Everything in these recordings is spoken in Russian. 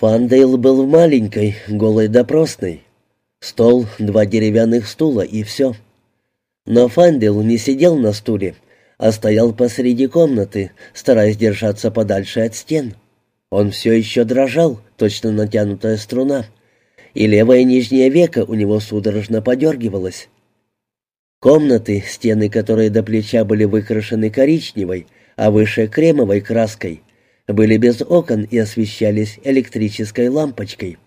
Фандейл был в маленькой, голой допросной. Стол, два деревянных стула и все. Но Фандейл не сидел на стуле, а стоял посреди комнаты, стараясь держаться подальше от стен. Он все еще дрожал, точно натянутая струна, и левое нижнее веко у него судорожно подергивалось. Комната, стены которой до плеча были выкрашены коричневой, а выше кремовой краской, были без окон и освещались электрической лампочкой.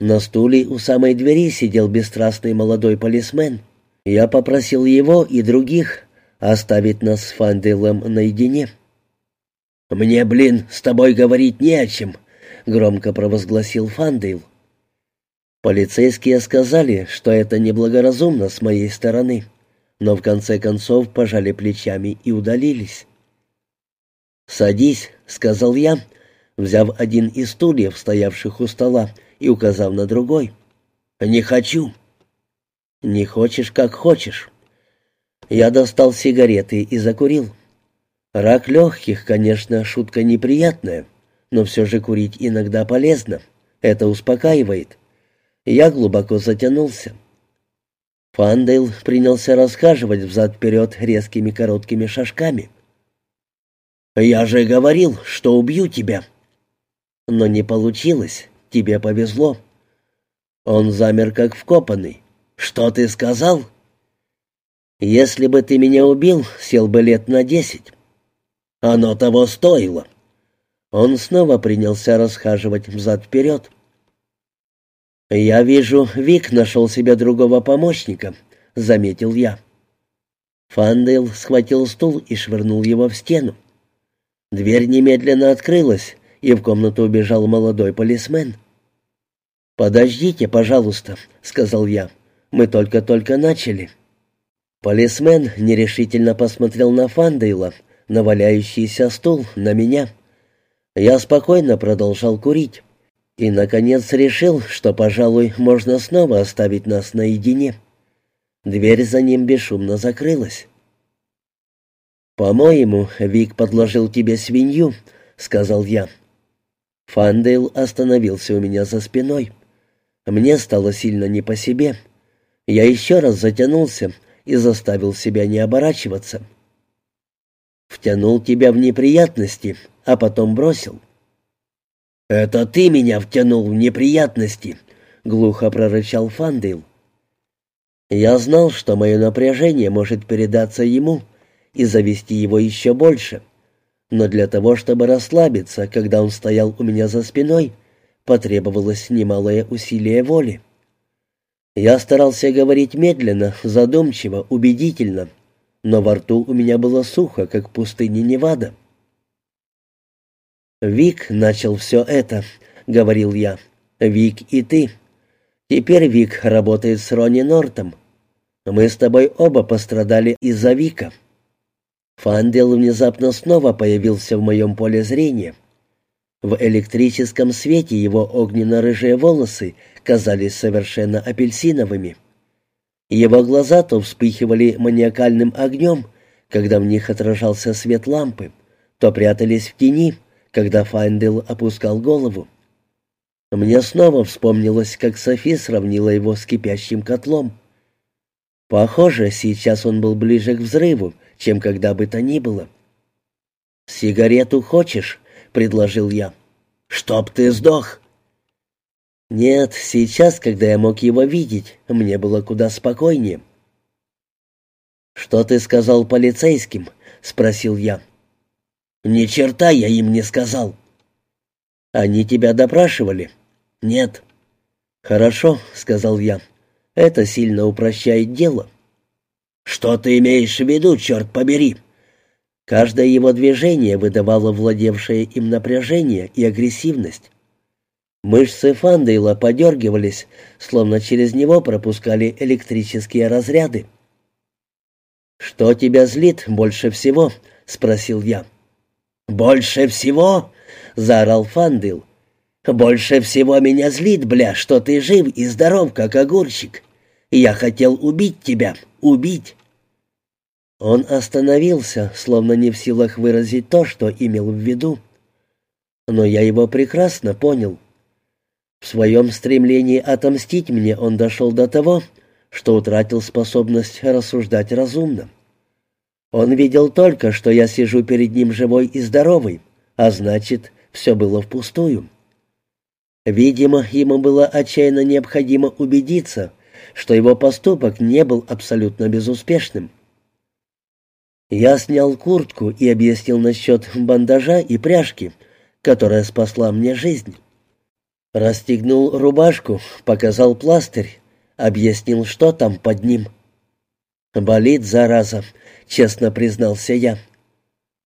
На стуле у самой двери сидел бесстрастный молодой полисмен. Я попросил его и других оставить нас с Фанделом наедине. «Мне, блин, с тобой говорить не о чем», — громко провозгласил Фандейл. Полицейские сказали, что это неблагоразумно с моей стороны, но в конце концов пожали плечами и удалились. «Садись», — сказал я, взяв один из стульев, стоявших у стола, и указав на другой. «Не хочу». «Не хочешь, как хочешь». Я достал сигареты и закурил. Рак легких, конечно, шутка неприятная, но все же курить иногда полезно. Это успокаивает. Я глубоко затянулся. Фандейл принялся расхаживать взад-вперед резкими короткими шажками. «Я же говорил, что убью тебя!» «Но не получилось. Тебе повезло». Он замер, как вкопанный. «Что ты сказал?» «Если бы ты меня убил, сел бы лет на десять». Оно того стоило. Он снова принялся расхаживать взад-вперед. «Я вижу, Вик нашел себе другого помощника», — заметил я. Фандейл схватил стул и швырнул его в стену. Дверь немедленно открылась, и в комнату вбежал молодой полисмен. «Подождите, пожалуйста», — сказал я. «Мы только-только начали». Полисмен нерешительно посмотрел на Фандейла, на валяющийся стул, на меня. Я спокойно продолжал курить. И, наконец, решил, что, пожалуй, можно снова оставить нас наедине. Дверь за ним бесшумно закрылась. «По-моему, Вик подложил тебе свинью», — сказал я. Фандейл остановился у меня за спиной. Мне стало сильно не по себе. Я еще раз затянулся и заставил себя не оборачиваться втянул тебя в неприятности, а потом бросил». «Это ты меня втянул в неприятности», — глухо прорычал Фандейл. Я знал, что мое напряжение может передаться ему и завести его еще больше. Но для того, чтобы расслабиться, когда он стоял у меня за спиной, потребовалось немалое усилие воли. Я старался говорить медленно, задумчиво, убедительно — но во рту у меня было сухо, как в пустыне Невада. «Вик начал все это», — говорил я. «Вик и ты. Теперь Вик работает с Ронни Нортом. Мы с тобой оба пострадали из-за Вика». Фандел внезапно снова появился в моем поле зрения. В электрическом свете его огненно-рыжие волосы казались совершенно апельсиновыми. Его глаза то вспыхивали маниакальным огнем, когда в них отражался свет лампы, то прятались в тени, когда Файндел опускал голову. Мне снова вспомнилось, как Софи сравнила его с кипящим котлом. Похоже, сейчас он был ближе к взрыву, чем когда бы то ни было. «Сигарету хочешь?» — предложил я. «Чтоб ты сдох!» Нет, сейчас, когда я мог его видеть, мне было куда спокойнее. «Что ты сказал полицейским?» — спросил я. «Ни черта я им не сказал». «Они тебя допрашивали?» «Нет». «Хорошо», — сказал я. «Это сильно упрощает дело». «Что ты имеешь в виду, черт побери?» Каждое его движение выдавало владевшее им напряжение и агрессивность. Мышцы Фандейла подергивались, словно через него пропускали электрические разряды. «Что тебя злит больше всего?» — спросил я. «Больше всего?» — заорал Фандейл. «Больше всего меня злит, бля, что ты жив и здоров, как огурчик. Я хотел убить тебя, убить». Он остановился, словно не в силах выразить то, что имел в виду. Но я его прекрасно понял. В своем стремлении отомстить мне он дошел до того, что утратил способность рассуждать разумно. Он видел только, что я сижу перед ним живой и здоровый, а значит, все было впустую. Видимо, ему было отчаянно необходимо убедиться, что его поступок не был абсолютно безуспешным. Я снял куртку и объяснил насчет бандажа и пряжки, которая спасла мне жизнь. Расстегнул рубашку, показал пластырь, объяснил, что там под ним. «Болит, зараза», — честно признался я.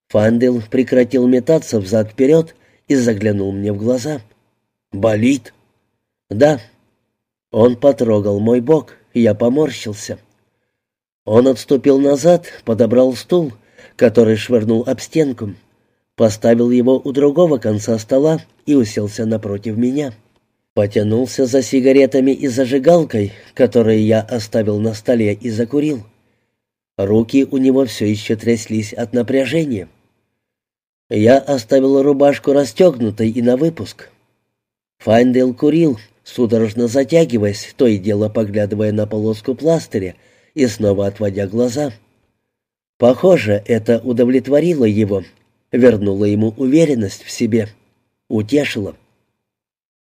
Фандел прекратил метаться взад-вперед и заглянул мне в глаза. «Болит?» «Да». Он потрогал мой бок, я поморщился. Он отступил назад, подобрал стул, который швырнул об стенку, поставил его у другого конца стола и уселся напротив меня. Потянулся за сигаретами и зажигалкой, которые я оставил на столе и закурил. Руки у него все еще тряслись от напряжения. Я оставил рубашку расстегнутой и на выпуск. Файндел курил, судорожно затягиваясь, то и дело поглядывая на полоску пластыря и снова отводя глаза. Похоже, это удовлетворило его, вернуло ему уверенность в себе, утешило.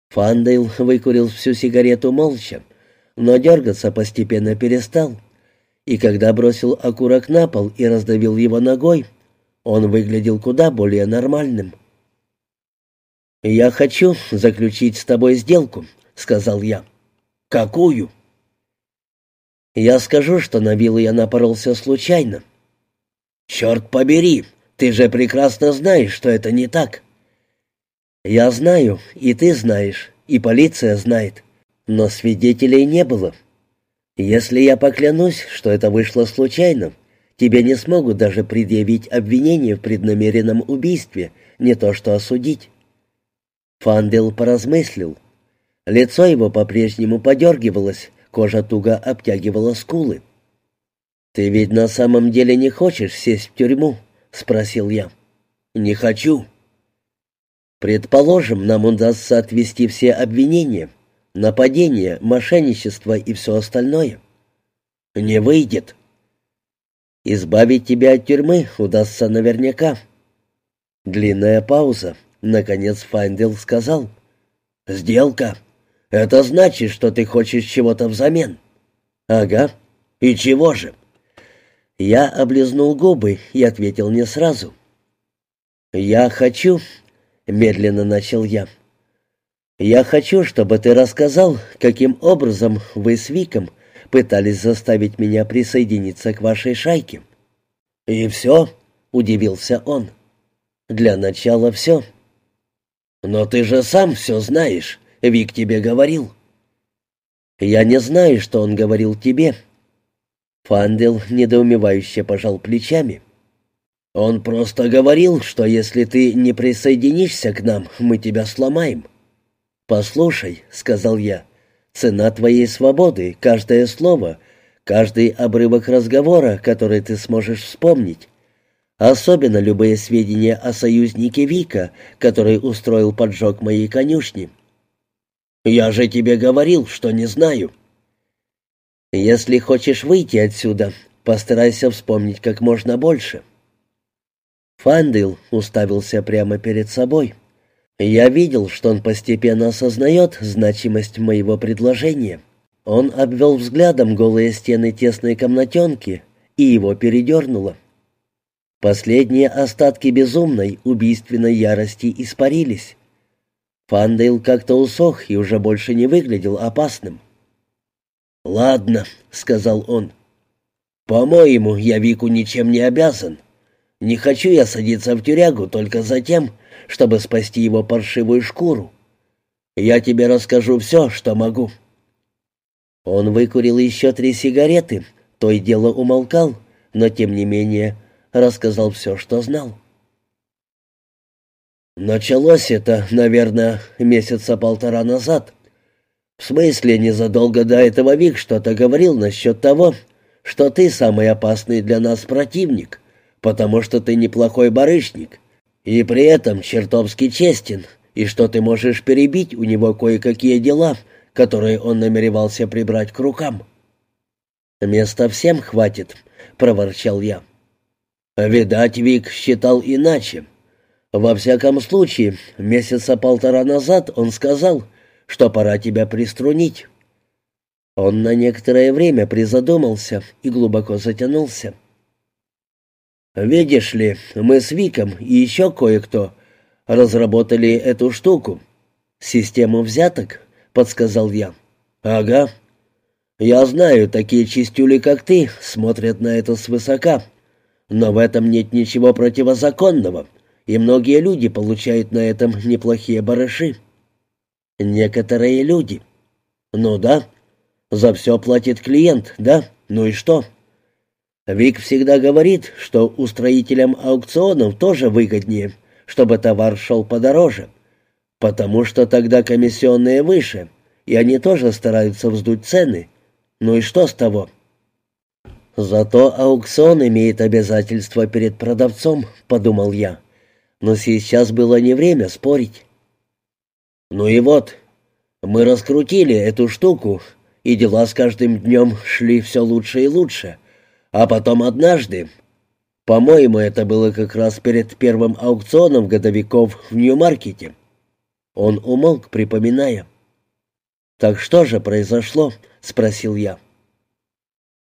Фандейл выкурил всю сигарету молча, но дергаться постепенно перестал. И когда бросил окурок на пол и раздавил его ногой, он выглядел куда более нормальным. «Я хочу заключить с тобой сделку», — сказал я. «Какую?» Я скажу, что на виллу я напоролся случайно. «Черт побери, ты же прекрасно знаешь, что это не так». «Я знаю, и ты знаешь, и полиция знает, но свидетелей не было. Если я поклянусь, что это вышло случайно, тебе не смогут даже предъявить обвинение в преднамеренном убийстве, не то что осудить». Фандел поразмыслил. Лицо его по-прежнему подергивалось, Кожа туго обтягивала скулы. «Ты ведь на самом деле не хочешь сесть в тюрьму?» — спросил я. «Не хочу». «Предположим, нам удастся отвести все обвинения. Нападение, мошенничество и все остальное». «Не выйдет». «Избавить тебя от тюрьмы удастся наверняка». Длинная пауза. Наконец Файндел сказал. «Сделка». Это значит, что ты хочешь чего-то взамен. Ага. И чего же? Я облизнул губы и ответил не сразу. Я хочу, медленно начал я. Я хочу, чтобы ты рассказал, каким образом вы с Виком пытались заставить меня присоединиться к вашей шайке. И все? удивился он. Для начала все. Но ты же сам все знаешь. Вик тебе говорил?» «Я не знаю, что он говорил тебе». Фандел недоумевающе пожал плечами. «Он просто говорил, что если ты не присоединишься к нам, мы тебя сломаем». «Послушай», — сказал я, — «цена твоей свободы, каждое слово, каждый обрывок разговора, который ты сможешь вспомнить, особенно любые сведения о союзнике Вика, который устроил поджог моей конюшни. «Я же тебе говорил, что не знаю». «Если хочешь выйти отсюда, постарайся вспомнить как можно больше». Фандил уставился прямо перед собой. Я видел, что он постепенно осознает значимость моего предложения. Он обвел взглядом голые стены тесной комнатенки, и его передернуло. Последние остатки безумной, убийственной ярости испарились. Фандейл как-то усох и уже больше не выглядел опасным. «Ладно», — сказал он. «По-моему, я Вику ничем не обязан. Не хочу я садиться в тюрягу только за тем, чтобы спасти его паршивую шкуру. Я тебе расскажу все, что могу». Он выкурил еще три сигареты, то и дело умолкал, но, тем не менее, рассказал все, что знал. Началось это, наверное, месяца полтора назад. В смысле, незадолго до этого Вик что-то говорил насчет того, что ты самый опасный для нас противник, потому что ты неплохой барышник. И при этом чертовски честен, и что ты можешь перебить у него кое-какие дела, которые он намеревался прибрать к рукам. «Места всем хватит», — проворчал я. «Видать, Вик считал иначе. Во всяком случае, месяца полтора назад он сказал, что пора тебя приструнить». Он на некоторое время призадумался и глубоко затянулся. «Видишь ли, мы с Виком и еще кое-кто разработали эту штуку. Систему взяток», — подсказал я. «Ага. Я знаю, такие чистюли, как ты, смотрят на это свысока. Но в этом нет ничего противозаконного, и многие люди получают на этом неплохие барыши». «Некоторые люди». «Ну да. За все платит клиент, да? Ну и что?» Вик всегда говорит, что устроителям аукционов тоже выгоднее, чтобы товар шел подороже, потому что тогда комиссионные выше, и они тоже стараются вздуть цены. Ну и что с того? Зато аукцион имеет обязательства перед продавцом, подумал я. Но сейчас было не время спорить. Ну и вот, мы раскрутили эту штуку, и дела с каждым днем шли все лучше и лучше — а потом однажды, по-моему, это было как раз перед первым аукционом годовиков в Нью-Маркете, он умолк, припоминая. «Так что же произошло?» — спросил я.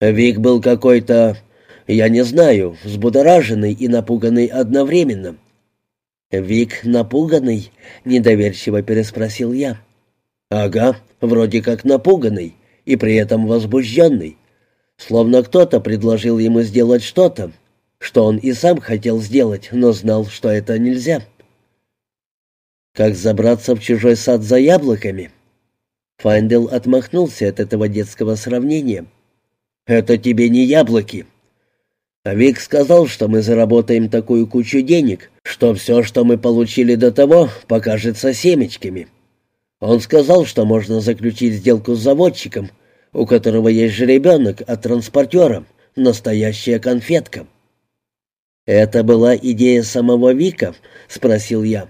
Вик был какой-то, я не знаю, взбудораженный и напуганный одновременно. «Вик напуганный?» — недоверчиво переспросил я. «Ага, вроде как напуганный и при этом возбужденный. Словно кто-то предложил ему сделать что-то, что он и сам хотел сделать, но знал, что это нельзя. Как забраться в чужой сад за яблоками? Файндел отмахнулся от этого детского сравнения. «Это тебе не яблоки». А Вик сказал, что мы заработаем такую кучу денег, что все, что мы получили до того, покажется семечками. Он сказал, что можно заключить сделку с заводчиком — у которого есть жеребенок от транспортера, настоящая конфетка. «Это была идея самого Вика?» — спросил я.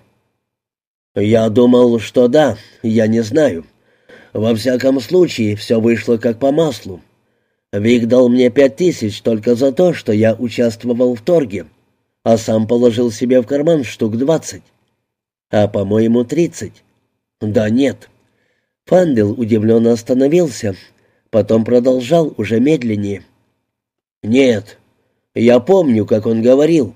«Я думал, что да, я не знаю. Во всяком случае, все вышло как по маслу. Вик дал мне пять тысяч только за то, что я участвовал в торге, а сам положил себе в карман штук двадцать. А, по-моему, тридцать. Да нет». Фандел удивленно остановился, Потом продолжал уже медленнее. «Нет, я помню, как он говорил.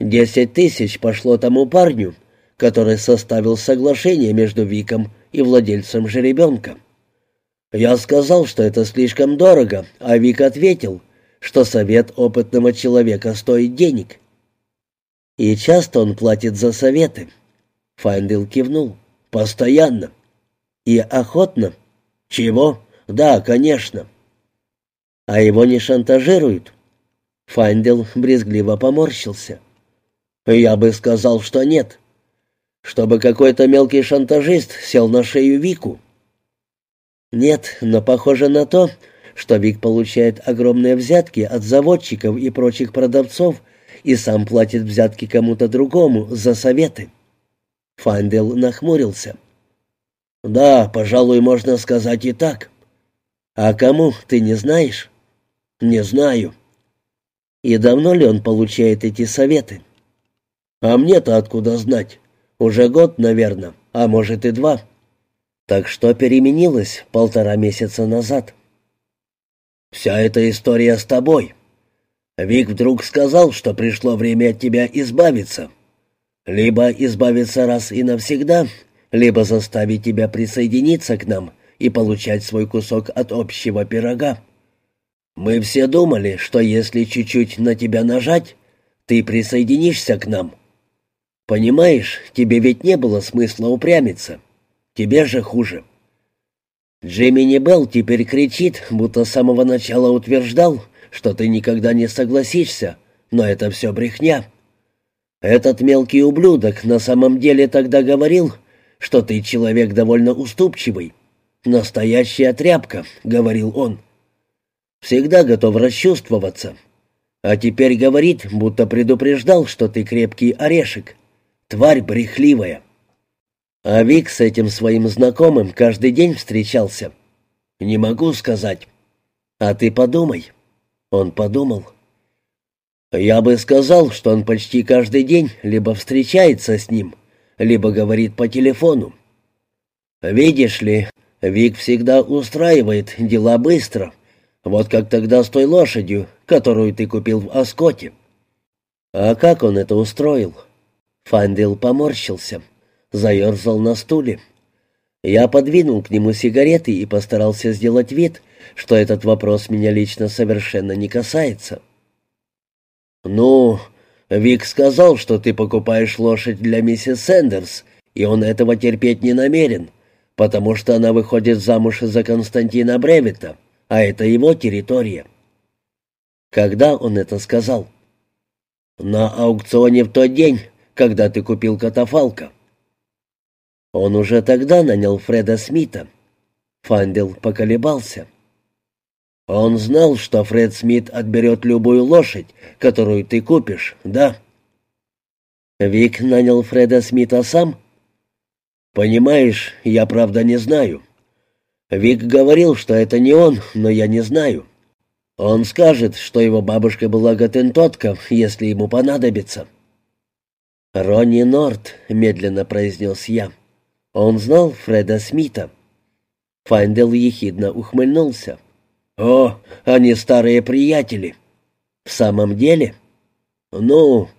Десять тысяч пошло тому парню, который составил соглашение между Виком и владельцем жеребенка. Я сказал, что это слишком дорого, а Вик ответил, что совет опытного человека стоит денег. И часто он платит за советы. Файндел кивнул. «Постоянно». «И охотно». «Чего?» «Да, конечно». «А его не шантажируют?» Файндел брезгливо поморщился. «Я бы сказал, что нет. Чтобы какой-то мелкий шантажист сел на шею Вику». «Нет, но похоже на то, что Вик получает огромные взятки от заводчиков и прочих продавцов и сам платит взятки кому-то другому за советы». Файндел нахмурился. «Да, пожалуй, можно сказать и так». «А кому, ты не знаешь?» «Не знаю». «И давно ли он получает эти советы?» «А мне-то откуда знать? Уже год, наверное, а может и два». «Так что переменилось полтора месяца назад?» «Вся эта история с тобой. Вик вдруг сказал, что пришло время от тебя избавиться. Либо избавиться раз и навсегда, либо заставить тебя присоединиться к нам» и получать свой кусок от общего пирога. Мы все думали, что если чуть-чуть на тебя нажать, ты присоединишься к нам. Понимаешь, тебе ведь не было смысла упрямиться. Тебе же хуже. Джимми Белл теперь кричит, будто с самого начала утверждал, что ты никогда не согласишься, но это все брехня. Этот мелкий ублюдок на самом деле тогда говорил, что ты человек довольно уступчивый, «Настоящая тряпка», — говорил он. «Всегда готов расчувствоваться. А теперь говорит, будто предупреждал, что ты крепкий орешек. Тварь брехливая. А Вик с этим своим знакомым каждый день встречался. Не могу сказать. А ты подумай. Он подумал. Я бы сказал, что он почти каждый день либо встречается с ним, либо говорит по телефону. Видишь ли, Вик всегда устраивает дела быстро, вот как тогда с той лошадью, которую ты купил в Оскоте. А как он это устроил? Фандил поморщился, заерзал на стуле. Я подвинул к нему сигареты и постарался сделать вид, что этот вопрос меня лично совершенно не касается. «Ну, Вик сказал, что ты покупаешь лошадь для миссис Сэндерс, и он этого терпеть не намерен, потому что она выходит замуж за Константина Бревита, а это его территория». «Когда он это сказал?» «На аукционе в тот день, когда ты купил катафалка». Он уже тогда нанял Фреда Смита. Фандел поколебался. Он знал, что Фред Смит отберет любую лошадь, которую ты купишь, да? Вик нанял Фреда Смита сам? Понимаешь, я правда не знаю. Вик говорил, что это не он, но я не знаю. Он скажет, что его бабушка была готентотка, если ему понадобится. «Ронни Норт», — медленно произнес я. Он знал Фреда Смита. Файндел ехидно ухмыльнулся. «О, они старые приятели». «В самом деле?» «Ну,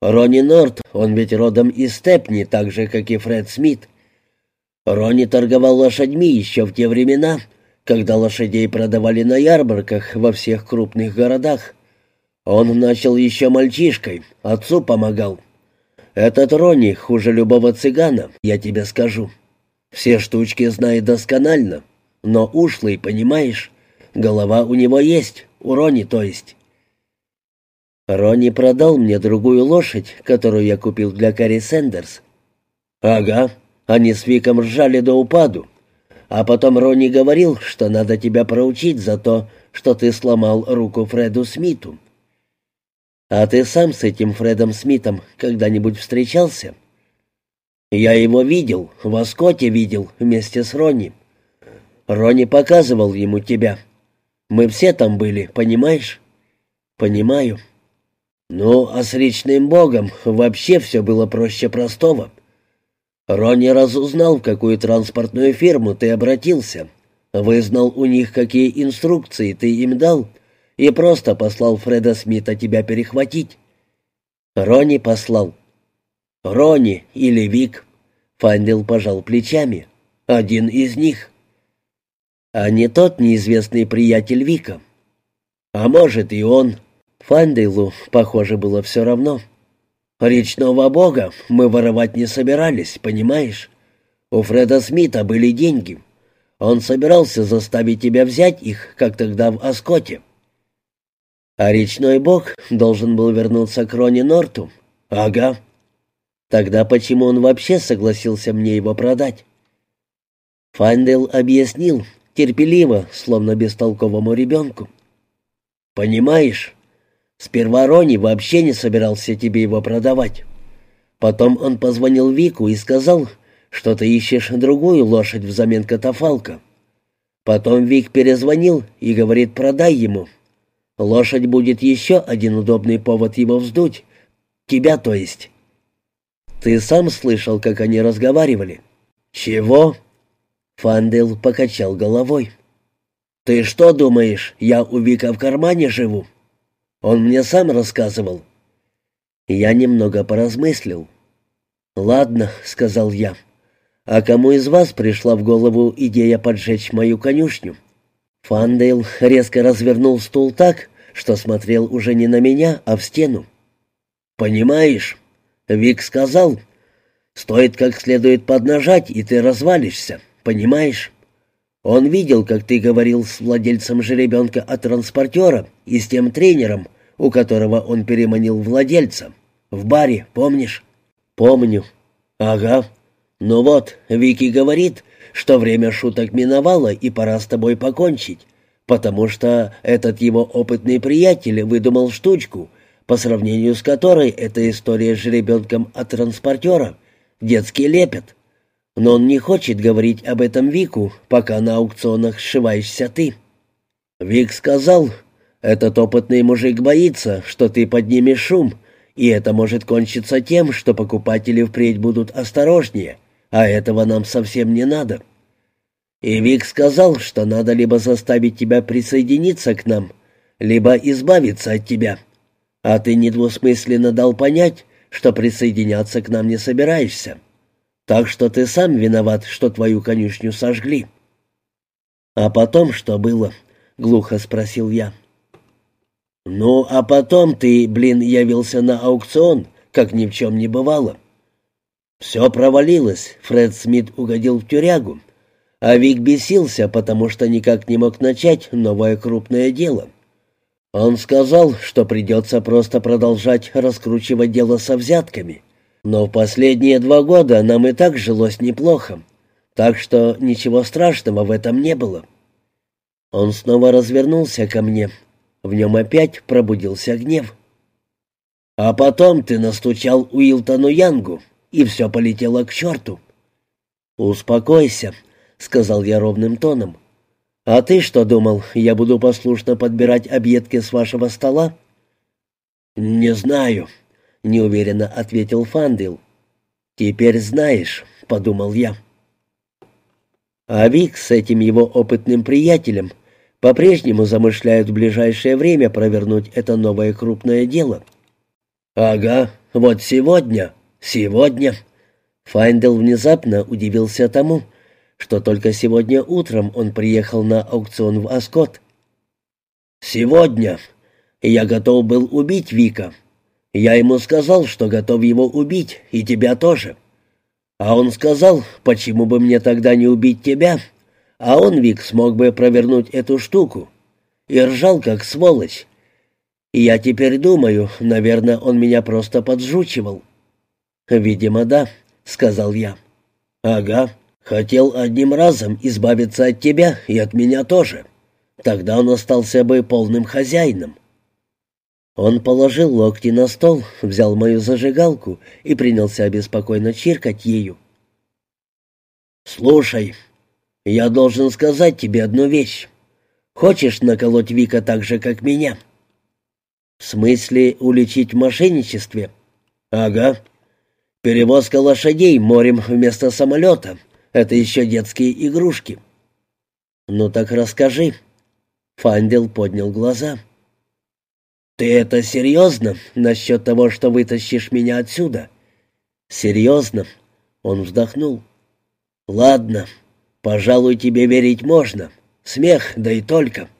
Ронни Норт, он ведь родом из Степни, так же, как и Фред Смит. Ронни торговал лошадьми еще в те времена, когда лошадей продавали на ярмарках во всех крупных городах. Он начал еще мальчишкой, отцу помогал. Этот Ронни хуже любого цыгана, я тебе скажу. Все штучки знает досконально, но ушлый, понимаешь? Голова у него есть, у Рони, то есть. Ронни продал мне другую лошадь, которую я купил для Кари Сендерс. Ага, они с Виком ржали до упаду. А потом Ронни говорил, что надо тебя проучить за то, что ты сломал руку Фреду Смиту. А ты сам с этим Фредом Смитом когда-нибудь встречался? Я его видел, в Оскоте видел, вместе с Ронни. Ронни показывал ему тебя. Мы все там были, понимаешь? Понимаю. Ну, а с речным богом вообще все было проще простого. Ронни разузнал, в какую транспортную фирму ты обратился. Вызнал у них, какие инструкции ты им дал, и просто послал Фреда Смита тебя перехватить. Ронни послал. Ронни или Вик. Фандел пожал плечами. Один из них а не тот неизвестный приятель Вика. А может и он. Фандейлу, похоже, было все равно. Речного бога мы воровать не собирались, понимаешь? У Фреда Смита были деньги. Он собирался заставить тебя взять их, как тогда в Оскоте. А речной бог должен был вернуться к Рони Норту. Ага. Тогда почему он вообще согласился мне его продать? Фандел объяснил, терпеливо, словно бестолковому ребенку. «Понимаешь, сперва Рони вообще не собирался тебе его продавать. Потом он позвонил Вику и сказал, что ты ищешь другую лошадь взамен катафалка. Потом Вик перезвонил и говорит, продай ему. Лошадь будет еще один удобный повод его вздуть. Тебя, то есть. Ты сам слышал, как они разговаривали?» «Чего?» Фандел покачал головой. «Ты что думаешь, я у Вика в кармане живу?» Он мне сам рассказывал. Я немного поразмыслил. «Ладно», — сказал я. «А кому из вас пришла в голову идея поджечь мою конюшню?» Фандейл резко развернул стул так, что смотрел уже не на меня, а в стену. «Понимаешь, Вик сказал, стоит как следует поднажать, и ты развалишься. Понимаешь? Он видел, как ты говорил с владельцем жеребенка от транспортера и с тем тренером, у которого он переманил владельца. В баре, помнишь? Помню. Ага. Ну вот, Вики говорит, что время шуток миновало и пора с тобой покончить, потому что этот его опытный приятель выдумал штучку, по сравнению с которой эта история с жеребенком от транспортера — детский лепет. Но он не хочет говорить об этом Вику, пока на аукционах сшиваешься ты. Вик сказал, этот опытный мужик боится, что ты поднимешь шум, и это может кончиться тем, что покупатели впредь будут осторожнее, а этого нам совсем не надо. И Вик сказал, что надо либо заставить тебя присоединиться к нам, либо избавиться от тебя. А ты недвусмысленно дал понять, что присоединяться к нам не собираешься. Так что ты сам виноват, что твою конюшню сожгли». «А потом что было?» — глухо спросил я. «Ну, а потом ты, блин, явился на аукцион, как ни в чем не бывало. Все провалилось, Фред Смит угодил в тюрягу, а Вик бесился, потому что никак не мог начать новое крупное дело. Он сказал, что придется просто продолжать раскручивать дело со взятками, но в последние два года нам и так жилось неплохо, так что ничего страшного в этом не было. Он снова развернулся ко мне. В нем опять пробудился гнев. «А потом ты настучал Уилтону Янгу, и все полетело к черту». «Успокойся», — сказал я ровным тоном. «А ты что думал, я буду послушно подбирать объедки с вашего стола?» «Не знаю», неуверенно ответил Фандил. «Теперь знаешь», — подумал я. А Вик с этим его опытным приятелем по-прежнему замышляют в ближайшее время провернуть это новое крупное дело. «Ага, вот сегодня, сегодня». Файндел внезапно удивился тому, что только сегодня утром он приехал на аукцион в Аскот. «Сегодня я готов был убить Вика, я ему сказал, что готов его убить, и тебя тоже. А он сказал, почему бы мне тогда не убить тебя? А он, Вик, смог бы провернуть эту штуку. И ржал, как сволочь. И я теперь думаю, наверное, он меня просто поджучивал. «Видимо, да», — сказал я. «Ага, хотел одним разом избавиться от тебя и от меня тоже. Тогда он остался бы полным хозяином. Он положил локти на стол, взял мою зажигалку и принялся беспокойно чиркать ею. «Слушай, я должен сказать тебе одну вещь. Хочешь наколоть Вика так же, как меня?» «В смысле уличить в мошенничестве?» «Ага. Перевозка лошадей морем вместо самолета — это еще детские игрушки». «Ну так расскажи». Фандел поднял глаза. «Ты это серьезно насчет того, что вытащишь меня отсюда?» «Серьезно?» — он вздохнул. «Ладно, пожалуй, тебе верить можно. Смех, да и только».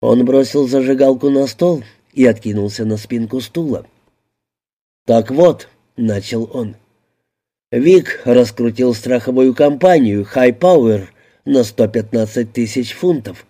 Он бросил зажигалку на стол и откинулся на спинку стула. «Так вот», — начал он, — «Вик раскрутил страховую компанию «Хай Пауэр» на 115 тысяч фунтов.